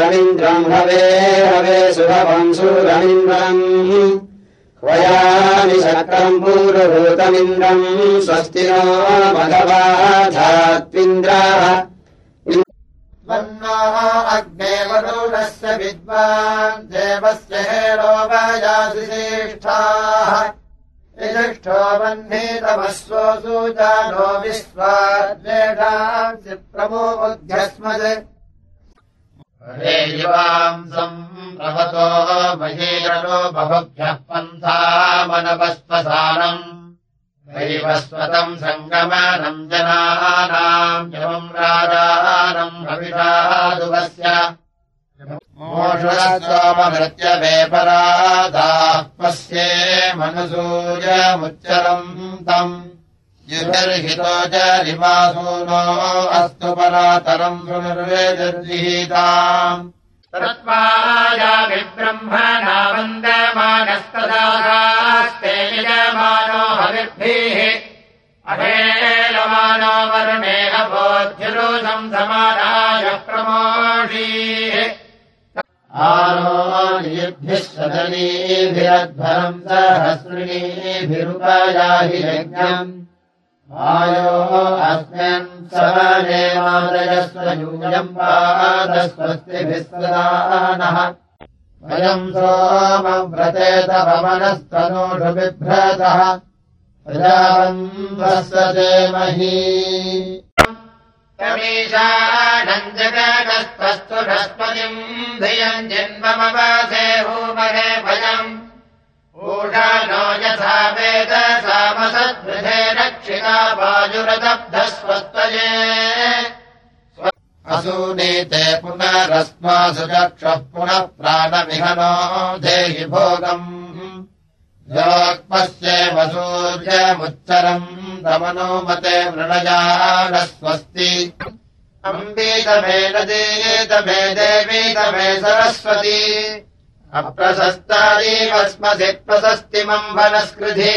रवीन्द्रम् हवे हवे सुभवंसुरवीन्द्रम् वयानि शक्रम् पूर्वभूतमिन्द्रम् स्वस्ति नो भगवाधात्विन्द्राः। अग्नेवरुणस्य विद्वान् देवस्य हेरोपयासिश्रेष्ठाः विशिष्ठो वह्नितमस्वसु जानो विश्वाद्वेषाम् प्रमोध्यस्मत् युवांसम् प्रभतो महीरणो बहुभ्यः पन्थामनवस्वसानम् दैवस्वतम् सङ्गमानम् जनानाम् यमम् राजानम् हविषादुवस्य मोषोमभृत्यवेपरादाः पश्ये मनसूयमुच्चरम् तम् युर्हितो च रिमासूनो अस्तु परातरम् पुनर्वेदर्जिहीताम्। तत्त्वाया विब्रह्मणा वन्दमानस्तदास्ते यजमानो हविर्भिः। अहेलमानो वर्णेह बोध्यरोधम् समानाय प्रमोषीः आरोभिः सदनीभिरध्वरम् यज्ञम् आयो अस्मिन् सवनेमादयस्वयूयम् पादस्वस्तिभिस्वदानः वयम् सोमव्रतेत भवनस्तनोषु बिभ्रतः प्रजावन्वस्वते मही। कमीशानम् जगतस्तस्तु नस्पतिम् धियम् जन्ममवासे होमहे भयम् ऊषा नो यथा वेद सामसद्वृधे रक्षिता वायुरदब्धस्वत्वये असूनीते पुनरस्मासु चक्षः पुनः प्राणविहनो देहि भोगम्। योक्मस्ये वसूर्यमुच्चरम् तमनुमते मृणजानः स्वस्ति अम्बीतमे नदीतमे देवीतमे सरस्वती। अप्रशस्तारीवस्मसि प्रशस्तिमम् वनस्कृधि